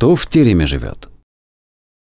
кто в тереме живет.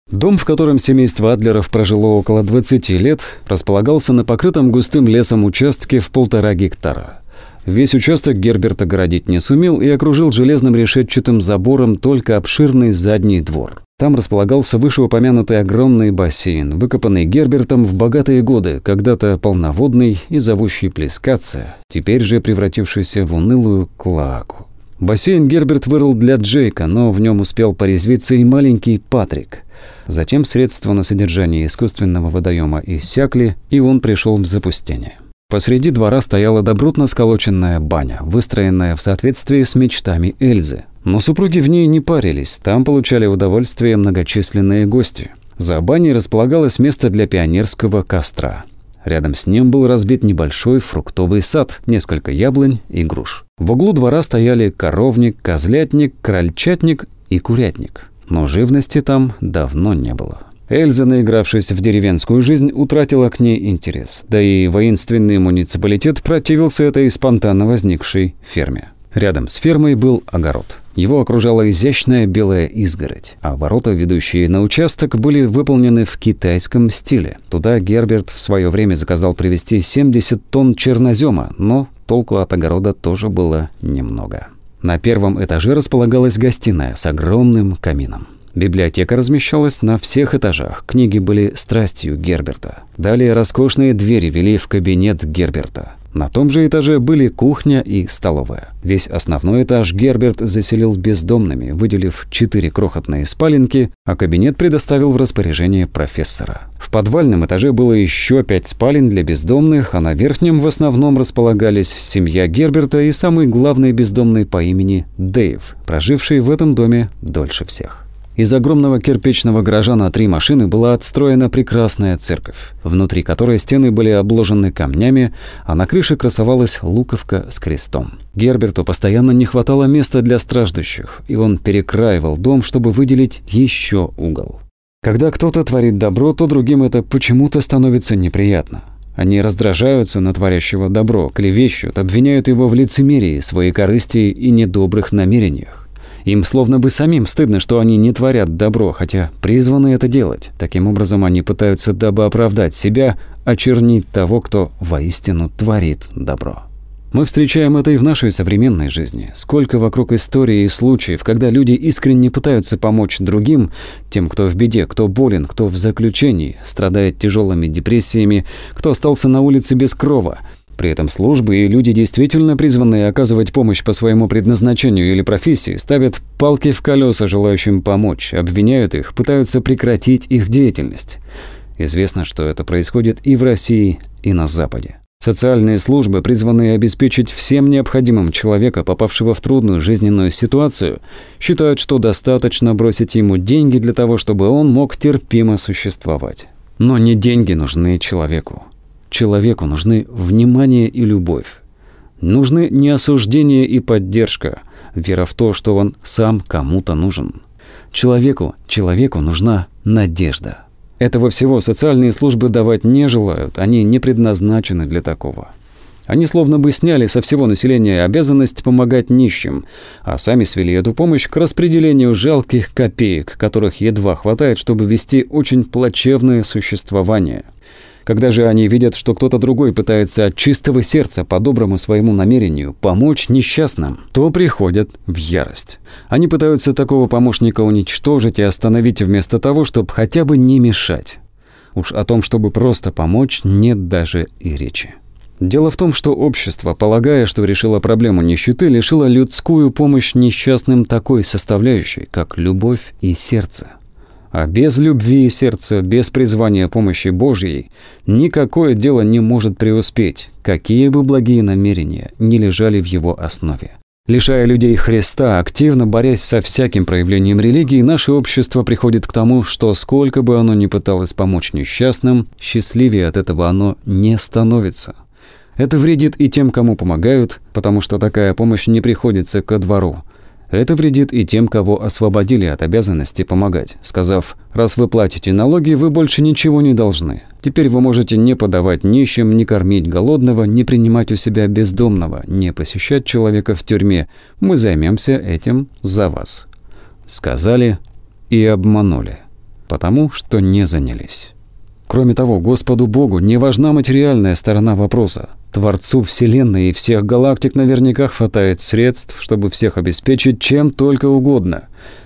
Дом, в котором семейство Адлеров прожило около 20 лет, располагался на покрытом густым лесом участке в полтора гектара. Весь участок Герберт огородить не сумел и окружил железным решетчатым забором только обширный задний двор. Там располагался вышеупомянутый огромный бассейн, выкопанный Гербертом в богатые годы, когда-то полноводный и зовущий плескаться, теперь же превратившийся в унылую клаку. Бассейн Герберт вырыл для Джейка, но в нем успел порезвиться и маленький Патрик. Затем средства на содержание искусственного водоема иссякли, и он пришел в запустение. Посреди двора стояла добротно сколоченная баня, выстроенная в соответствии с мечтами Эльзы. Но супруги в ней не парились, там получали удовольствие многочисленные гости. За баней располагалось место для пионерского костра. Рядом с ним был разбит небольшой фруктовый сад, несколько яблонь и груш. В углу двора стояли коровник, козлятник, крольчатник и курятник. Но живности там давно не было. Эльза, наигравшись в деревенскую жизнь, утратила к ней интерес. Да и воинственный муниципалитет противился этой спонтанно возникшей ферме. Рядом с фермой был огород. Его окружала изящная белая изгородь, а ворота, ведущие на участок, были выполнены в китайском стиле. Туда Герберт в свое время заказал привезти 70 тонн чернозема, но толку от огорода тоже было немного. На первом этаже располагалась гостиная с огромным камином. Библиотека размещалась на всех этажах. Книги были страстью Герберта. Далее роскошные двери вели в кабинет Герберта. На том же этаже были кухня и столовая. Весь основной этаж Герберт заселил бездомными, выделив четыре крохотные спаленки, а кабинет предоставил в распоряжение профессора. В подвальном этаже было еще пять спален для бездомных, а на верхнем в основном располагались семья Герберта и самый главный бездомный по имени Дэйв, проживший в этом доме дольше всех. Из огромного кирпичного гаража на три машины была отстроена прекрасная церковь, внутри которой стены были обложены камнями, а на крыше красовалась луковка с крестом. Герберту постоянно не хватало места для страждущих, и он перекраивал дом, чтобы выделить еще угол. Когда кто-то творит добро, то другим это почему-то становится неприятно. Они раздражаются на творящего добро, клевещут, обвиняют его в лицемерии, своей корысти и недобрых намерениях. Им словно бы самим стыдно, что они не творят добро, хотя призваны это делать. Таким образом, они пытаются, дабы оправдать себя, очернить того, кто воистину творит добро. Мы встречаем это и в нашей современной жизни. Сколько вокруг истории и случаев, когда люди искренне пытаются помочь другим, тем, кто в беде, кто болен, кто в заключении, страдает тяжелыми депрессиями, кто остался на улице без крова – при этом службы и люди, действительно призванные оказывать помощь по своему предназначению или профессии, ставят палки в колеса желающим помочь, обвиняют их, пытаются прекратить их деятельность. Известно, что это происходит и в России, и на Западе. Социальные службы, призванные обеспечить всем необходимым человека, попавшего в трудную жизненную ситуацию, считают, что достаточно бросить ему деньги для того, чтобы он мог терпимо существовать. Но не деньги нужны человеку. Человеку нужны внимание и любовь. Нужны не осуждение и поддержка, вера в то, что он сам кому-то нужен. Человеку, человеку нужна надежда. Этого всего социальные службы давать не желают, они не предназначены для такого. Они словно бы сняли со всего населения обязанность помогать нищим, а сами свели эту помощь к распределению жалких копеек, которых едва хватает, чтобы вести очень плачевное существование – когда же они видят, что кто-то другой пытается от чистого сердца по доброму своему намерению помочь несчастным, то приходят в ярость. Они пытаются такого помощника уничтожить и остановить вместо того, чтобы хотя бы не мешать. Уж о том, чтобы просто помочь, нет даже и речи. Дело в том, что общество, полагая, что решило проблему нищеты, лишило людскую помощь несчастным такой составляющей, как любовь и сердце. А без любви и сердца, без призвания помощи Божьей, никакое дело не может преуспеть, какие бы благие намерения не лежали в его основе. Лишая людей Христа, активно борясь со всяким проявлением религии, наше общество приходит к тому, что сколько бы оно ни пыталось помочь несчастным, счастливее от этого оно не становится. Это вредит и тем, кому помогают, потому что такая помощь не приходится ко двору – это вредит и тем, кого освободили от обязанности помогать, сказав, раз вы платите налоги, вы больше ничего не должны. Теперь вы можете не подавать нищим, не кормить голодного, не принимать у себя бездомного, не посещать человека в тюрьме. Мы займемся этим за вас. Сказали и обманули, потому что не занялись. Кроме того, Господу Богу не важна материальная сторона вопроса. Творцу Вселенной и всех галактик наверняка хватает средств, чтобы всех обеспечить чем только угодно.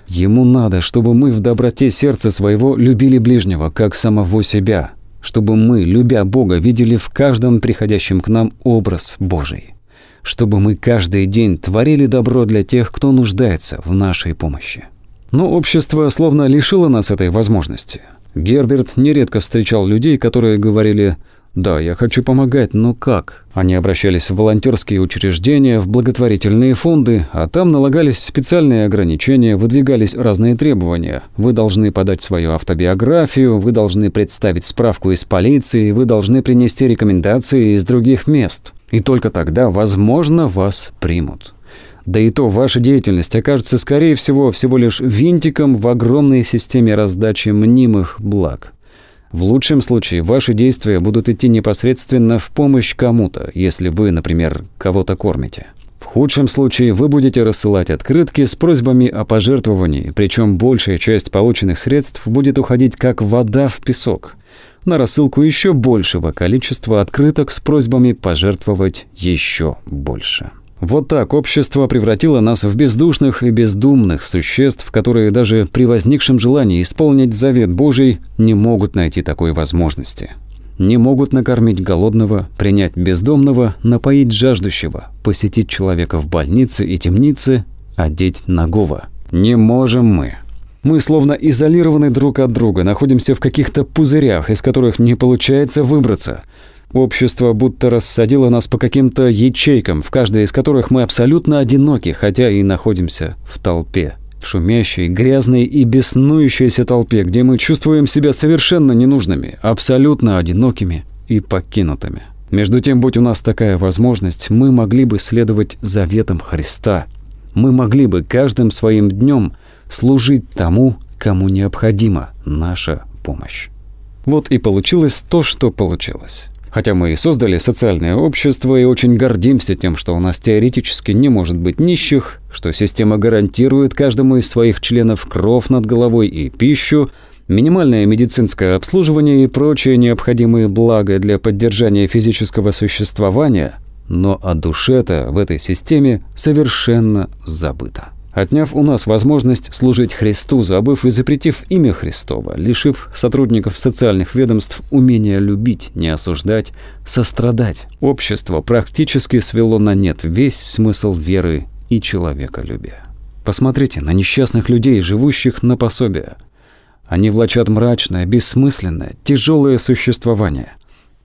Ему надо, чтобы мы в доброте сердца своего любили ближнего, как самого себя. Чтобы мы, любя Бога, видели в каждом приходящем к нам образ Божий. Чтобы мы каждый день творили добро для тех, кто нуждается в нашей помощи. Но общество словно лишило нас этой возможности. Герберт нередко встречал людей, которые говорили «Да, я хочу помогать, но как?». Они обращались в волонтерские учреждения, в благотворительные фонды, а там налагались специальные ограничения, выдвигались разные требования. Вы должны подать свою автобиографию, вы должны представить справку из полиции, вы должны принести рекомендации из других мест. И только тогда, возможно, вас примут. Да и то ваша деятельность окажется, скорее всего, всего лишь винтиком в огромной системе раздачи мнимых благ. В лучшем случае ваши действия будут идти непосредственно в помощь кому-то, если вы, например, кого-то кормите. В худшем случае вы будете рассылать открытки с просьбами о пожертвовании, причем большая часть полученных средств будет уходить как вода в песок на рассылку еще большего количества открыток с просьбами пожертвовать еще больше. Вот так общество превратило нас в бездушных и бездумных существ, которые даже при возникшем желании исполнить завет Божий не могут найти такой возможности. Не могут накормить голодного, принять бездомного, напоить жаждущего, посетить человека в больнице и темнице, одеть нагого. Не можем мы. Мы словно изолированы друг от друга, находимся в каких-то пузырях, из которых не получается выбраться – Общество будто рассадило нас по каким-то ячейкам, в каждой из которых мы абсолютно одиноки, хотя и находимся в толпе. В шумящей, грязной и беснующейся толпе, где мы чувствуем себя совершенно ненужными, абсолютно одинокими и покинутыми. Между тем, будь у нас такая возможность, мы могли бы следовать заветам Христа. Мы могли бы каждым своим днем служить тому, кому необходима наша помощь. Вот и получилось то, что получилось. Хотя мы и создали социальное общество и очень гордимся тем, что у нас теоретически не может быть нищих, что система гарантирует каждому из своих членов кров над головой и пищу, минимальное медицинское обслуживание и прочие необходимые блага для поддержания физического существования, но о душе-то в этой системе совершенно забыто отняв у нас возможность служить Христу, забыв и запретив имя Христово, лишив сотрудников социальных ведомств умения любить, не осуждать, сострадать. Общество практически свело на нет весь смысл веры и человеколюбия. Посмотрите на несчастных людей, живущих на пособие. Они влачат мрачное, бессмысленное, тяжелое существование.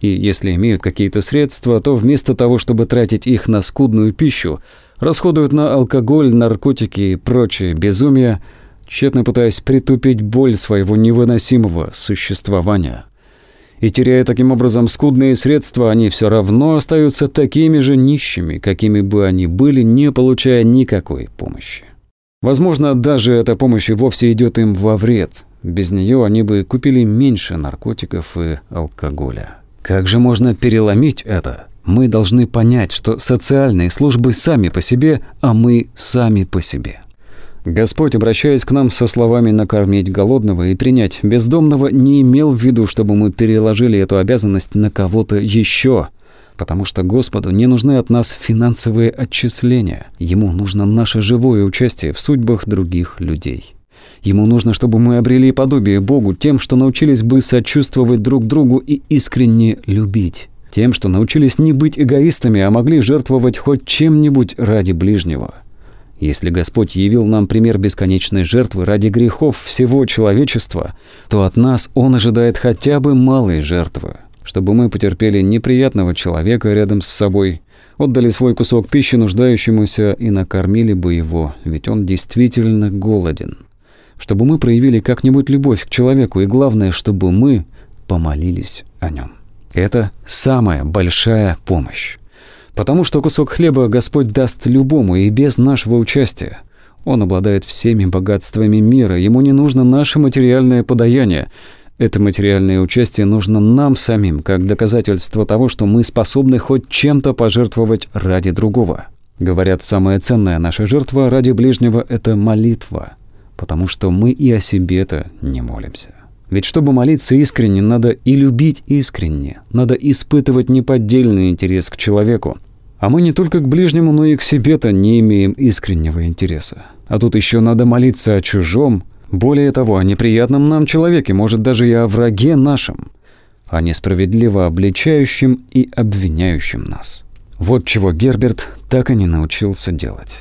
И если имеют какие-то средства, то вместо того, чтобы тратить их на скудную пищу, расходуют на алкоголь, наркотики и прочее безумие, тщетно пытаясь притупить боль своего невыносимого существования. И теряя таким образом скудные средства, они все равно остаются такими же нищими, какими бы они были, не получая никакой помощи. Возможно, даже эта помощь и вовсе идет им во вред. Без нее они бы купили меньше наркотиков и алкоголя. Как же можно переломить это? Мы должны понять, что социальные службы сами по себе, а мы сами по себе. Господь, обращаясь к нам со словами «накормить голодного» и «принять бездомного», не имел в виду, чтобы мы переложили эту обязанность на кого-то еще, потому что Господу не нужны от нас финансовые отчисления. Ему нужно наше живое участие в судьбах других людей. Ему нужно, чтобы мы обрели подобие Богу тем, что научились бы сочувствовать друг другу и искренне любить. Тем, что научились не быть эгоистами, а могли жертвовать хоть чем-нибудь ради ближнего. Если Господь явил нам пример бесконечной жертвы ради грехов всего человечества, то от нас Он ожидает хотя бы малой жертвы, чтобы мы потерпели неприятного человека рядом с собой, отдали свой кусок пищи нуждающемуся и накормили бы его, ведь он действительно голоден. Чтобы мы проявили как-нибудь любовь к человеку, и главное, чтобы мы помолились о нем. Это самая большая помощь. Потому что кусок хлеба Господь даст любому и без нашего участия. Он обладает всеми богатствами мира, ему не нужно наше материальное подаяние. Это материальное участие нужно нам самим, как доказательство того, что мы способны хоть чем-то пожертвовать ради другого. Говорят, самая ценная наша жертва ради ближнего – это молитва. потому что мы и о себе-то не молимся. Ведь чтобы молиться искренне, надо и любить искренне, надо испытывать неподдельный интерес к человеку. А мы не только к ближнему, но и к себе-то не имеем искреннего интереса. А тут еще надо молиться о чужом, более того, о неприятном нам человеке, может даже и о враге нашем, о несправедливо обличающем и обвиняющем нас. Вот чего Герберт так и не научился делать.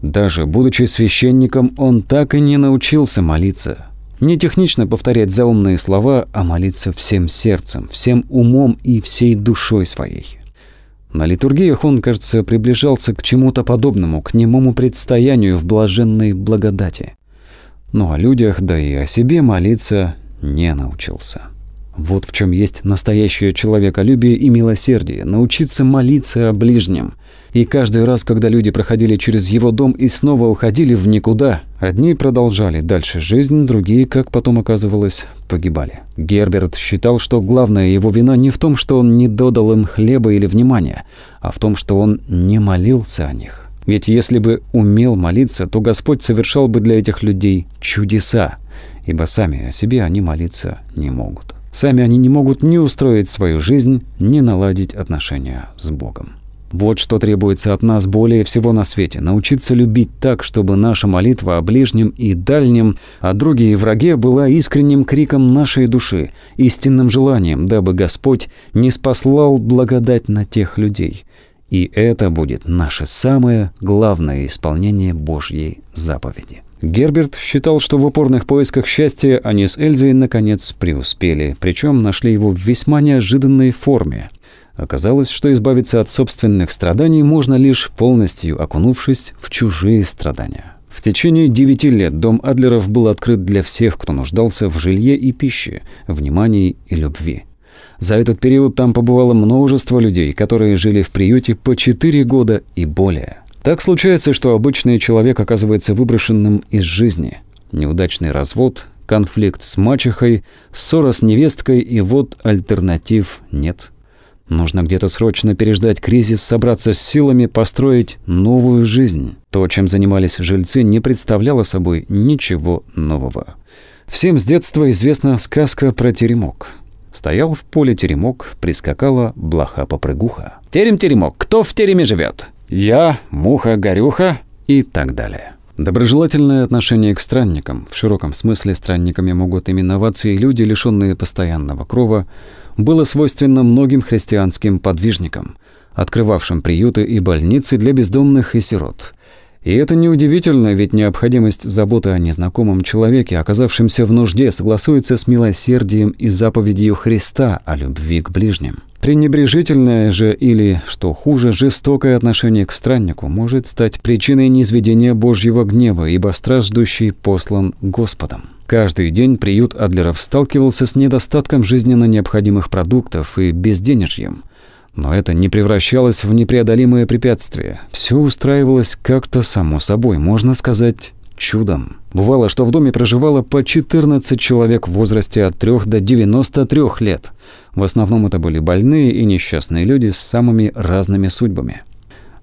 Даже будучи священником, он так и не научился молиться. Не технично повторять заумные слова, а молиться всем сердцем, всем умом и всей душой своей. На литургиях он, кажется, приближался к чему-то подобному, к немому предстоянию в блаженной благодати. Но о людях, да и о себе молиться не научился. Вот в чем есть настоящее человеколюбие и милосердие – научиться молиться о ближнем. И каждый раз, когда люди проходили через его дом и снова уходили в никуда, одни продолжали дальше жизнь, другие, как потом оказывалось, погибали. Герберт считал, что главная его вина не в том, что он не додал им хлеба или внимания, а в том, что он не молился о них. Ведь если бы умел молиться, то Господь совершал бы для этих людей чудеса, ибо сами о себе они молиться не могут. Сами они не могут ни устроить свою жизнь, ни наладить отношения с Богом. Вот что требуется от нас более всего на свете – научиться любить так, чтобы наша молитва о ближнем и дальнем, о друге и враге была искренним криком нашей души, истинным желанием, дабы Господь не спаслал благодать на тех людей. И это будет наше самое главное исполнение Божьей заповеди. Герберт считал, что в упорных поисках счастья они с Эльзой наконец преуспели, причем нашли его в весьма неожиданной форме. Оказалось, что избавиться от собственных страданий можно лишь полностью окунувшись в чужие страдания. В течение девяти лет дом Адлеров был открыт для всех, кто нуждался в жилье и пище, внимании и любви. За этот период там побывало множество людей, которые жили в приюте по четыре года и более. Так случается, что обычный человек оказывается выброшенным из жизни. Неудачный развод, конфликт с мачехой, ссора с невесткой, и вот альтернатив нет. Нужно где-то срочно переждать кризис, собраться с силами, построить новую жизнь. То, чем занимались жильцы, не представляло собой ничего нового. Всем с детства известна сказка про теремок. Стоял в поле теремок, прискакала блоха-попрыгуха. «Терем-теремок, кто в тереме живет? «Я», «Муха-горюха» и так далее. Доброжелательное отношение к странникам, в широком смысле странниками могут именоваться и люди, лишенные постоянного крова, было свойственно многим христианским подвижникам, открывавшим приюты и больницы для бездомных и сирот. И это неудивительно, ведь необходимость заботы о незнакомом человеке, оказавшемся в нужде, согласуется с милосердием и заповедью Христа о любви к ближним. Пренебрежительное же или, что хуже, жестокое отношение к страннику может стать причиной низведения Божьего гнева, ибо страждущий послан Господом. Каждый день приют Адлеров сталкивался с недостатком жизненно необходимых продуктов и безденежьем. Но это не превращалось в непреодолимое препятствие. Все устраивалось как-то само собой, можно сказать, чудом. Бывало, что в доме проживало по 14 человек в возрасте от 3 до 93 лет. В основном это были больные и несчастные люди с самыми разными судьбами.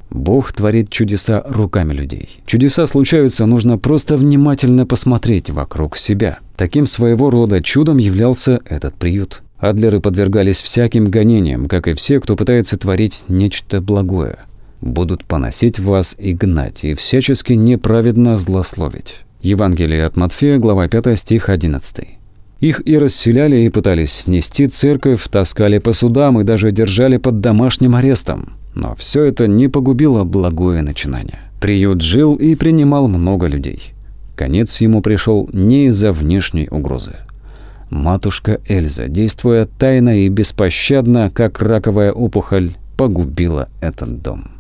Бог творит чудеса руками людей. Чудеса случаются, нужно просто внимательно посмотреть вокруг себя. Таким своего рода чудом являлся этот приют. Адлеры подвергались всяким гонениям, как и все, кто пытается творить нечто благое. Будут поносить вас и гнать, и всячески неправедно злословить. Евангелие от Матфея, глава 5, стих 11. Их и расселяли, и пытались снести церковь, таскали по судам и даже держали под домашним арестом. Но все это не погубило благое начинание. Приют жил и принимал много людей. Конец ему пришел не из-за внешней угрозы. Матушка Эльза, действуя тайно и беспощадно, как раковая опухоль, погубила этот дом.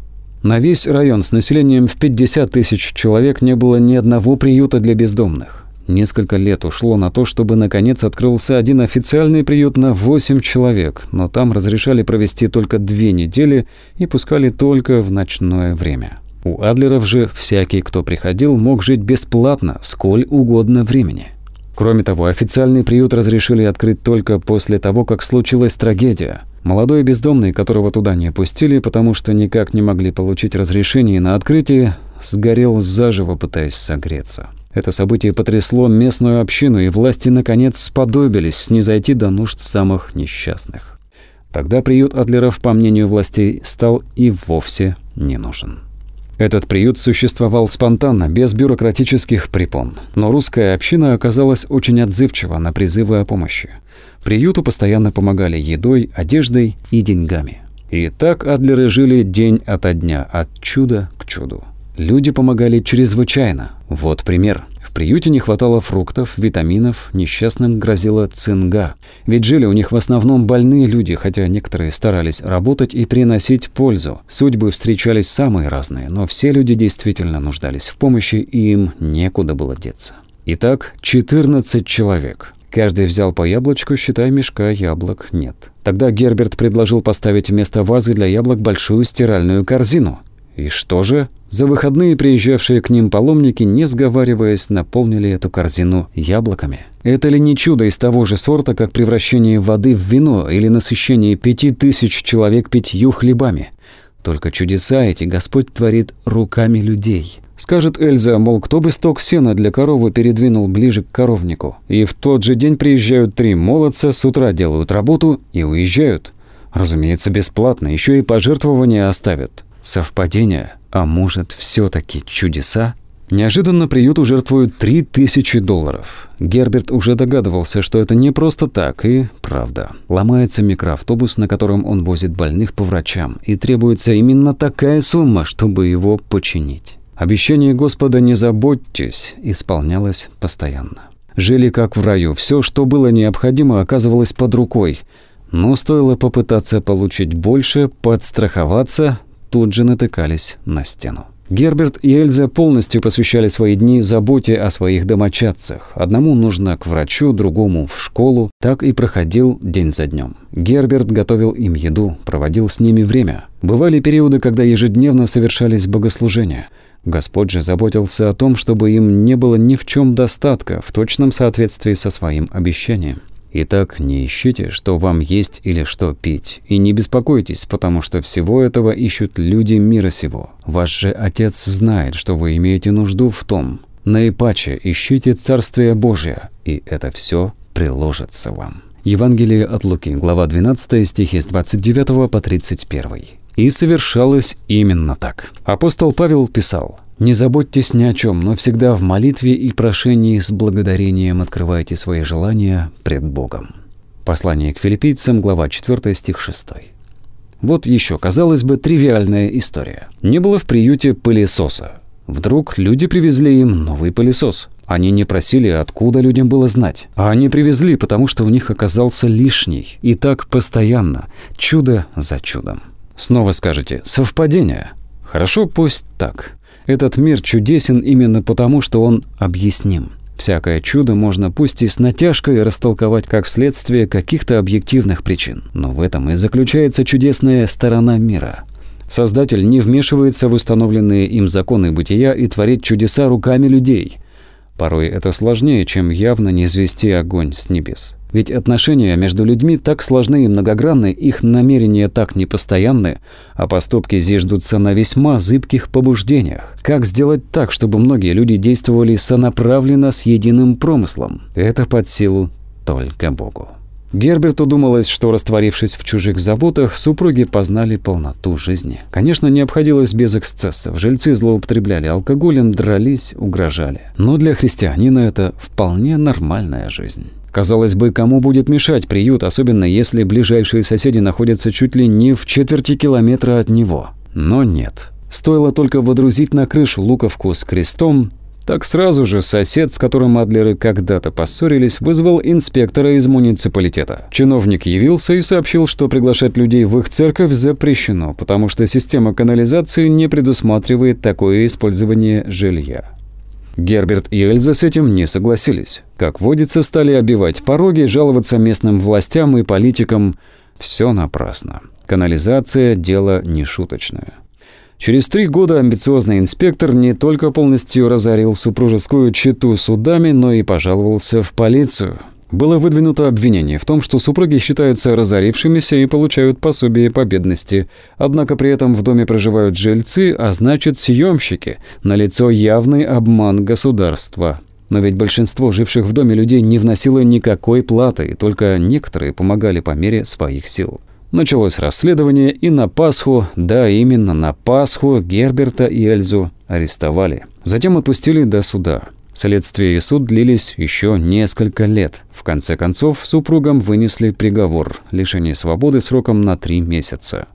На весь район с населением в 50 тысяч человек не было ни одного приюта для бездомных. Несколько лет ушло на то, чтобы наконец открылся один официальный приют на 8 человек, но там разрешали провести только две недели и пускали только в ночное время. У Адлеров же всякий, кто приходил, мог жить бесплатно, сколь угодно времени. Кроме того, официальный приют разрешили открыть только после того, как случилась трагедия. Молодой бездомный, которого туда не пустили, потому что никак не могли получить разрешение на открытие, сгорел заживо, пытаясь согреться. Это событие потрясло местную общину, и власти наконец сподобились снизойти до нужд самых несчастных. Тогда приют Адлеров, по мнению властей, стал и вовсе не нужен. Этот приют существовал спонтанно, без бюрократических препон. Но русская община оказалась очень отзывчива на призывы о помощи. Приюту постоянно помогали едой, одеждой и деньгами. И так Адлеры жили день ото дня, от чуда к чуду. Люди помогали чрезвычайно. Вот пример. В приюте не хватало фруктов, витаминов, несчастным грозила цинга. Ведь жили у них в основном больные люди, хотя некоторые старались работать и приносить пользу. Судьбы встречались самые разные, но все люди действительно нуждались в помощи, и им некуда было деться. Итак, 14 человек. Каждый взял по яблочку, считай, мешка яблок нет. Тогда Герберт предложил поставить вместо вазы для яблок большую стиральную корзину. И что же? За выходные приезжавшие к ним паломники, не сговариваясь, наполнили эту корзину яблоками. Это ли не чудо из того же сорта, как превращение воды в вино или насыщение пяти тысяч человек пятью хлебами? Только чудеса эти Господь творит руками людей. Скажет Эльза, мол, кто бы сток сена для коровы передвинул ближе к коровнику. И в тот же день приезжают три молодца, с утра делают работу и уезжают. Разумеется, бесплатно, еще и пожертвования оставят. Совпадение? А может, все-таки чудеса? Неожиданно приюту жертвуют 3000 долларов. Герберт уже догадывался, что это не просто так, и правда. Ломается микроавтобус, на котором он возит больных по врачам, и требуется именно такая сумма, чтобы его починить. Обещание Господа «не заботьтесь» исполнялось постоянно. Жили как в раю, все, что было необходимо, оказывалось под рукой. Но стоило попытаться получить больше, подстраховаться, тут же натыкались на стену. Герберт и Эльза полностью посвящали свои дни заботе о своих домочадцах. Одному нужно к врачу, другому в школу. Так и проходил день за днем. Герберт готовил им еду, проводил с ними время. Бывали периоды, когда ежедневно совершались богослужения. Господь же заботился о том, чтобы им не было ни в чем достатка, в точном соответствии со своим обещанием. Итак, не ищите, что вам есть или что пить, и не беспокойтесь, потому что всего этого ищут люди мира сего. Ваш же Отец знает, что вы имеете нужду в том. Наипаче ищите Царствие Божие, и это все приложится вам. Евангелие от Луки, глава 12, стихи с 29 по 31. И совершалось именно так. Апостол Павел писал – не заботьтесь ни о чем, но всегда в молитве и прошении с благодарением открывайте свои желания пред Богом. Послание к филиппийцам, глава 4, стих 6. Вот еще, казалось бы, тривиальная история. Не было в приюте пылесоса. Вдруг люди привезли им новый пылесос. Они не просили, откуда людям было знать. А они привезли, потому что у них оказался лишний. И так постоянно. Чудо за чудом. Снова скажете «совпадение». Хорошо, пусть так. Этот мир чудесен именно потому, что он объясним. Всякое чудо можно пусть и с натяжкой растолковать как вследствие каких-то объективных причин. Но в этом и заключается чудесная сторона мира. Создатель не вмешивается в установленные им законы бытия и творит чудеса руками людей. Порой это сложнее, чем явно не звести огонь с небес. Ведь отношения между людьми так сложны и многогранны, их намерения так непостоянны, а поступки зиждутся на весьма зыбких побуждениях. Как сделать так, чтобы многие люди действовали сонаправленно с единым промыслом? Это под силу только Богу. Герберту думалось, что, растворившись в чужих заботах, супруги познали полноту жизни. Конечно, не обходилось без эксцессов. Жильцы злоупотребляли алкоголем, дрались, угрожали. Но для христианина это вполне нормальная жизнь. Казалось бы, кому будет мешать приют, особенно если ближайшие соседи находятся чуть ли не в четверти километра от него. Но нет. Стоило только водрузить на крышу луковку с крестом, так сразу же сосед, с которым Адлеры когда-то поссорились, вызвал инспектора из муниципалитета. Чиновник явился и сообщил, что приглашать людей в их церковь запрещено, потому что система канализации не предусматривает такое использование жилья. Герберт и Эльза с этим не согласились. Как водится, стали обивать пороги, жаловаться местным властям и политикам. Все напрасно. Канализация – дело нешуточное. Через три года амбициозный инспектор не только полностью разорил супружескую чету судами, но и пожаловался в полицию. Было выдвинуто обвинение в том, что супруги считаются разорившимися и получают пособие по бедности. Однако при этом в доме проживают жильцы, а значит съемщики. Налицо явный обман государства. Но ведь большинство живших в доме людей не вносило никакой платы, только некоторые помогали по мере своих сил. Началось расследование, и на Пасху, да, именно на Пасху, Герберта и Эльзу арестовали. Затем отпустили до суда. Следствие и суд длились еще несколько лет. В конце концов, супругам вынесли приговор – лишение свободы сроком на три месяца.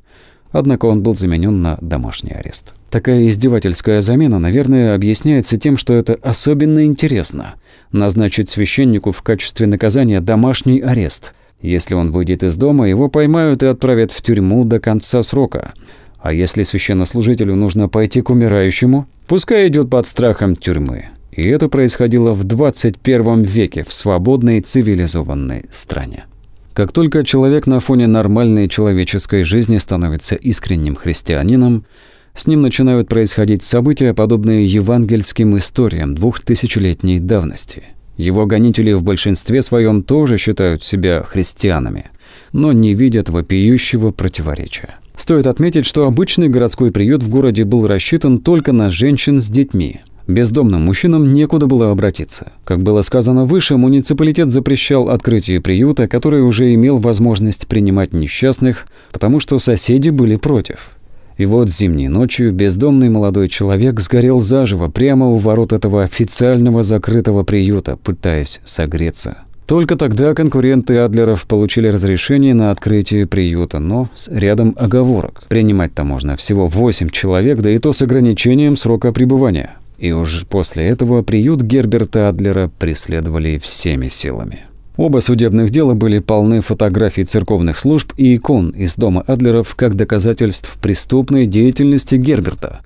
Однако он был заменен на домашний арест. Такая издевательская замена, наверное, объясняется тем, что это особенно интересно – назначить священнику в качестве наказания домашний арест. Если он выйдет из дома, его поймают и отправят в тюрьму до конца срока. А если священнослужителю нужно пойти к умирающему, пускай идет под страхом тюрьмы. И это происходило в 21 веке в свободной цивилизованной стране. Как только человек на фоне нормальной человеческой жизни становится искренним христианином, с ним начинают происходить события, подобные евангельским историям двухтысячелетней давности. Его гонители в большинстве своем тоже считают себя христианами, но не видят вопиющего противоречия. Стоит отметить, что обычный городской приют в городе был рассчитан только на женщин с детьми, Бездомным мужчинам некуда было обратиться. Как было сказано выше, муниципалитет запрещал открытие приюта, который уже имел возможность принимать несчастных, потому что соседи были против. И вот зимней ночью бездомный молодой человек сгорел заживо прямо у ворот этого официального закрытого приюта, пытаясь согреться. Только тогда конкуренты Адлеров получили разрешение на открытие приюта, но с рядом оговорок. Принимать-то можно всего 8 человек, да и то с ограничением срока пребывания и уж после этого приют Герберта Адлера преследовали всеми силами. Оба судебных дела были полны фотографий церковных служб и икон из дома Адлеров как доказательств преступной деятельности Герберта.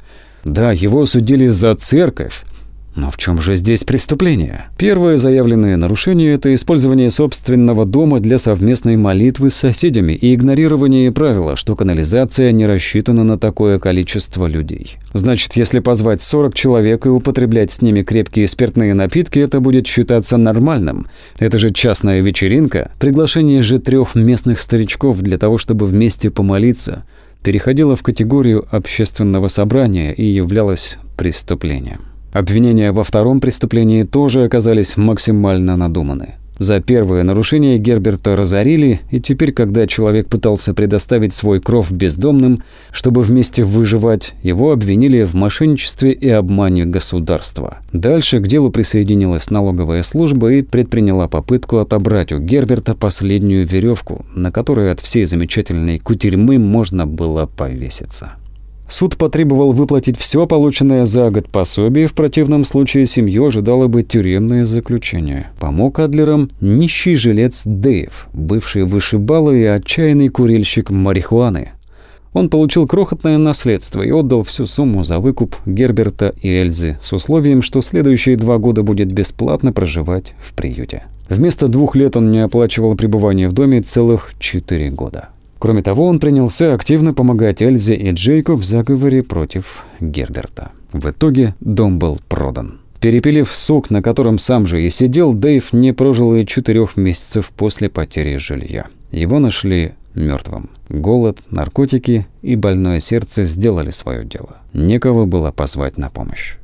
Да, его судили за церковь, но в чем же здесь преступление? Первое заявленное нарушение – это использование собственного дома для совместной молитвы с соседями и игнорирование правила, что канализация не рассчитана на такое количество людей. Значит, если позвать 40 человек и употреблять с ними крепкие спиртные напитки, это будет считаться нормальным. Это же частная вечеринка. Приглашение же трех местных старичков для того, чтобы вместе помолиться, переходило в категорию общественного собрания и являлось преступлением. Обвинения во втором преступлении тоже оказались максимально надуманы. За первое нарушение Герберта разорили, и теперь, когда человек пытался предоставить свой кров бездомным, чтобы вместе выживать, его обвинили в мошенничестве и обмане государства. Дальше к делу присоединилась налоговая служба и предприняла попытку отобрать у Герберта последнюю веревку, на которой от всей замечательной кутерьмы можно было повеситься. Суд потребовал выплатить все полученное за год пособие, в противном случае семью ожидало бы тюремное заключение. Помог Адлерам нищий жилец Дэйв, бывший вышибала и отчаянный курильщик марихуаны. Он получил крохотное наследство и отдал всю сумму за выкуп Герберта и Эльзы с условием, что следующие два года будет бесплатно проживать в приюте. Вместо двух лет он не оплачивал пребывание в доме целых четыре года. Кроме того, он принялся активно помогать Эльзе и Джейку в заговоре против Герберта. В итоге дом был продан. Перепилив сок, на котором сам же и сидел, Дэйв не прожил и четырех месяцев после потери жилья. Его нашли мертвым. Голод, наркотики и больное сердце сделали свое дело. Некого было позвать на помощь.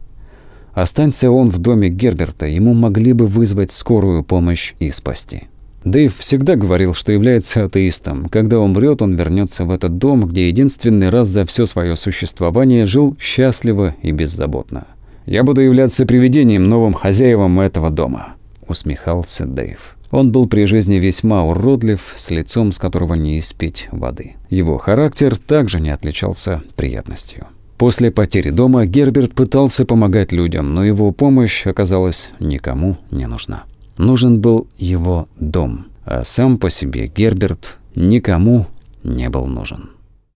Останься он в доме Герберта, ему могли бы вызвать скорую помощь и спасти. Дэйв всегда говорил, что является атеистом. Когда умрет, он вернется в этот дом, где единственный раз за все свое существование жил счастливо и беззаботно. «Я буду являться привидением новым хозяевам этого дома», – усмехался Дэйв. Он был при жизни весьма уродлив, с лицом, с которого не испить воды. Его характер также не отличался приятностью. После потери дома Герберт пытался помогать людям, но его помощь оказалась никому не нужна. Нужен был его дом, а сам по себе Герберт никому не был нужен.